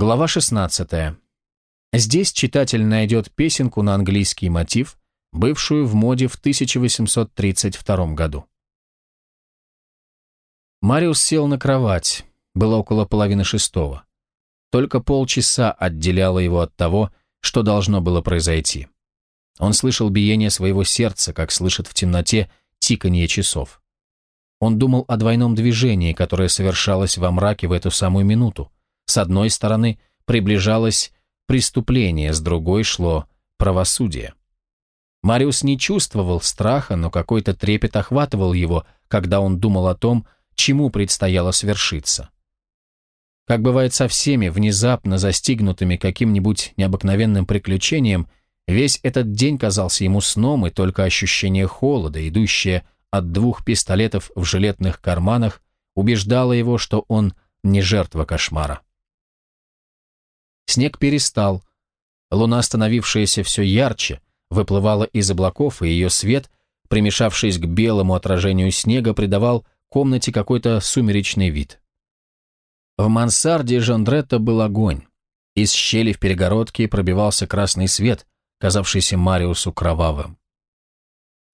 Глава 16. Здесь читатель найдет песенку на английский мотив, бывшую в моде в 1832 году. Мариус сел на кровать. Было около половины шестого. Только полчаса отделяло его от того, что должно было произойти. Он слышал биение своего сердца, как слышит в темноте тиканье часов. Он думал о двойном движении, которое совершалось во мраке в эту самую минуту. С одной стороны приближалось преступление, с другой шло правосудие. Мариус не чувствовал страха, но какой-то трепет охватывал его, когда он думал о том, чему предстояло свершиться. Как бывает со всеми внезапно застигнутыми каким-нибудь необыкновенным приключением, весь этот день казался ему сном, и только ощущение холода, идущее от двух пистолетов в жилетных карманах, убеждало его, что он не жертва кошмара. Снег перестал. Луна, становившаяся все ярче, выплывала из облаков, и ее свет, примешавшись к белому отражению снега, придавал комнате какой-то сумеречный вид. В мансарде Жондретта был огонь. Из щели в перегородке пробивался красный свет, казавшийся Мариусу кровавым.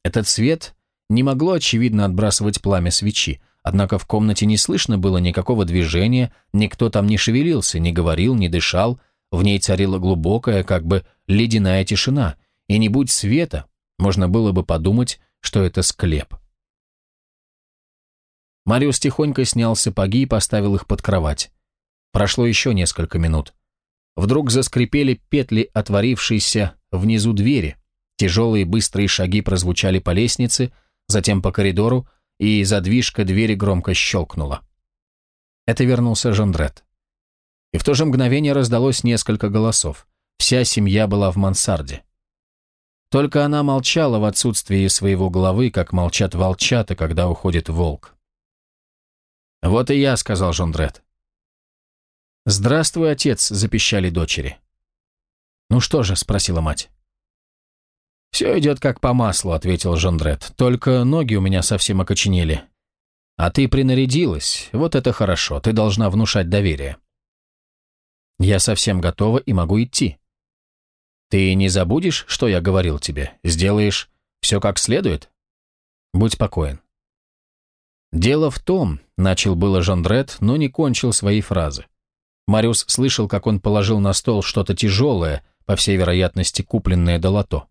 Этот свет не могло, очевидно, отбрасывать пламя свечи, Однако в комнате не слышно было никакого движения, никто там не шевелился, не говорил, не дышал, в ней царила глубокая, как бы ледяная тишина, и не будь света, можно было бы подумать, что это склеп. Мариус тихонько снял сапоги и поставил их под кровать. Прошло еще несколько минут. Вдруг заскрипели петли отворившейся внизу двери, тяжелые быстрые шаги прозвучали по лестнице, затем по коридору, и задвижка двери громко щелкнула. Это вернулся Жондрет. И в то же мгновение раздалось несколько голосов. Вся семья была в мансарде. Только она молчала в отсутствии своего головы, как молчат волчата, когда уходит волк. «Вот и я», — сказал Жондрет. «Здравствуй, отец», — запищали дочери. «Ну что же?» — спросила мать. «Все идет как по маслу», — ответил Жондрет. «Только ноги у меня совсем окоченели». «А ты принарядилась. Вот это хорошо. Ты должна внушать доверие». «Я совсем готова и могу идти». «Ты не забудешь, что я говорил тебе? Сделаешь все как следует?» «Будь покоен». «Дело в том», — начал было Жондрет, но не кончил своей фразы. Мариус слышал, как он положил на стол что-то тяжелое, по всей вероятности, купленное до лото.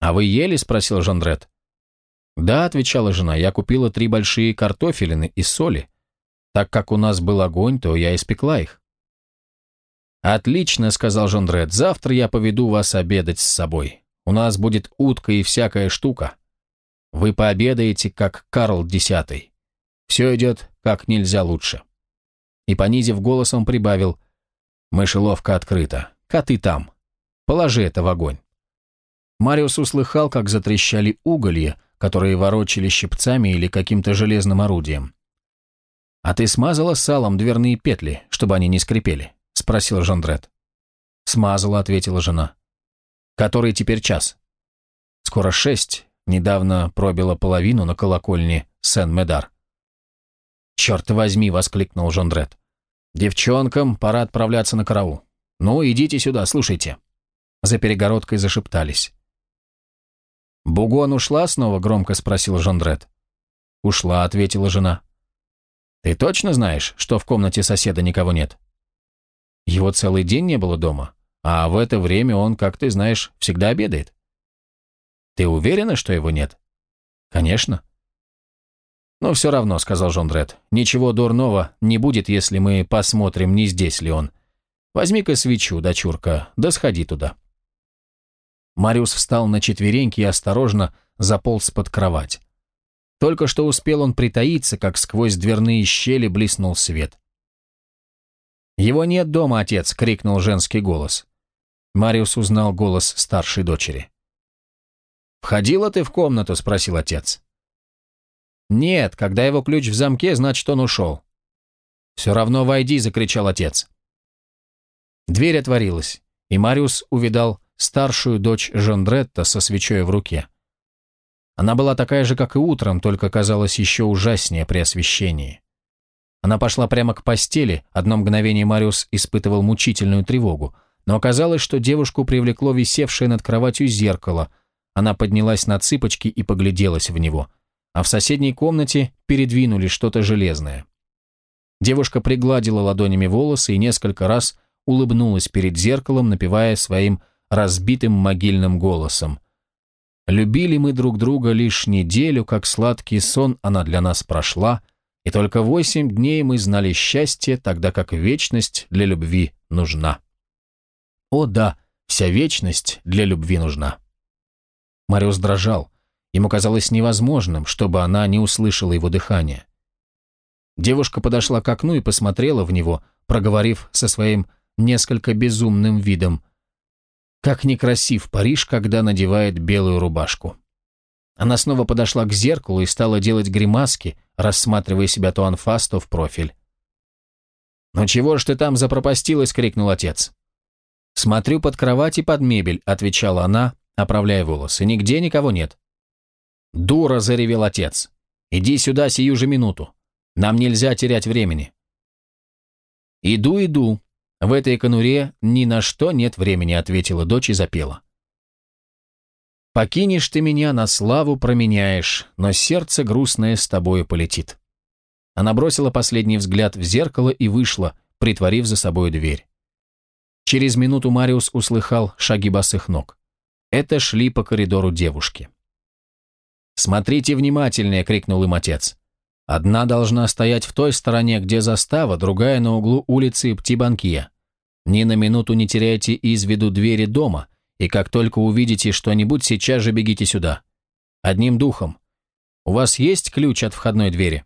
«А вы ели?» – спросил Жондрет. «Да», – отвечала жена, – «я купила три большие картофелины и соли. Так как у нас был огонь, то я испекла их». «Отлично», – сказал Жондрет, – «завтра я поведу вас обедать с собой. У нас будет утка и всякая штука. Вы пообедаете, как Карл X. Все идет как нельзя лучше». И, понизив голосом, прибавил, «Мышеловка открыта. Коты там. Положи это в огонь». Мариус услыхал, как затрещали уголья, которые ворочали щипцами или каким-то железным орудием. «А ты смазала салом дверные петли, чтобы они не скрипели?» — спросил Жондрет. «Смазала», — ответила жена. «Который теперь час?» «Скоро шесть. Недавно пробила половину на колокольне Сен-Медар». «Черт возьми!» — воскликнул Жондрет. «Девчонкам пора отправляться на караул. Ну, идите сюда, слушайте». За перегородкой зашептались. «Бугон ушла снова?» — громко спросил Жондрет. «Ушла», — ответила жена. «Ты точно знаешь, что в комнате соседа никого нет?» «Его целый день не было дома, а в это время он, как ты знаешь, всегда обедает». «Ты уверена, что его нет?» «Конечно». «Но все равно», — сказал Жондрет, — «ничего дурного не будет, если мы посмотрим, не здесь ли он. Возьми-ка свечу, дочурка, да сходи туда». Мариус встал на четвереньки и осторожно заполз под кровать. Только что успел он притаиться, как сквозь дверные щели блеснул свет. «Его нет дома, отец!» — крикнул женский голос. Мариус узнал голос старшей дочери. «Входила ты в комнату?» — спросил отец. «Нет, когда его ключ в замке, значит, он ушел». «Все равно войди!» — закричал отец. Дверь отворилась, и Мариус увидал старшую дочь Жондретта со свечой в руке. Она была такая же, как и утром, только казалась еще ужаснее при освещении. Она пошла прямо к постели, одно мгновение Мариус испытывал мучительную тревогу, но оказалось, что девушку привлекло висевшее над кроватью зеркало. Она поднялась на цыпочки и погляделась в него, а в соседней комнате передвинули что-то железное. Девушка пригладила ладонями волосы и несколько раз улыбнулась перед зеркалом, напевая своим разбитым могильным голосом. «Любили мы друг друга лишь неделю, как сладкий сон она для нас прошла, и только восемь дней мы знали счастье, тогда как вечность для любви нужна». О да, вся вечность для любви нужна. Мариус дрожал. Ему казалось невозможным, чтобы она не услышала его дыхание. Девушка подошла к окну и посмотрела в него, проговорив со своим несколько безумным видом. Как некрасив Париж, когда надевает белую рубашку. Она снова подошла к зеркалу и стала делать гримаски, рассматривая себя то анфас, то в профиль. «Ну чего ж ты там запропастилась?» — крикнул отец. «Смотрю под кровать и под мебель», — отвечала она, оправляя волосы. «Нигде никого нет». «Дура!» — заревел отец. «Иди сюда сию же минуту. Нам нельзя терять времени». «Иду, иду. В этой конуре ни на что нет времени», — ответила дочь и запела. «Покинешь ты меня, на славу променяешь, но сердце грустное с тобою полетит». Она бросила последний взгляд в зеркало и вышла, притворив за собой дверь. Через минуту Мариус услыхал шаги босых ног. Это шли по коридору девушки. «Смотрите внимательнее!» — крикнул им отец. Одна должна стоять в той стороне, где застава, другая на углу улицы Птибанкия. Ни на минуту не теряйте из виду двери дома, и как только увидите что-нибудь, сейчас же бегите сюда. Одним духом. У вас есть ключ от входной двери?»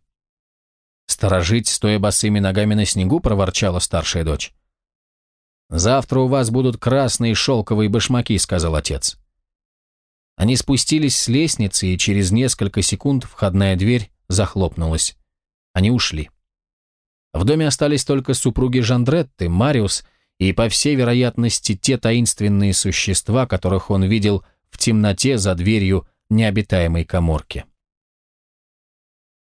«Сторожить, стоя босыми ногами на снегу», — проворчала старшая дочь. «Завтра у вас будут красные шелковые башмаки», — сказал отец. Они спустились с лестницы, и через несколько секунд входная дверь захлопнулась. Они ушли. В доме остались только супруги Жандретты, Мариус и, по всей вероятности, те таинственные существа, которых он видел в темноте за дверью необитаемой коморки.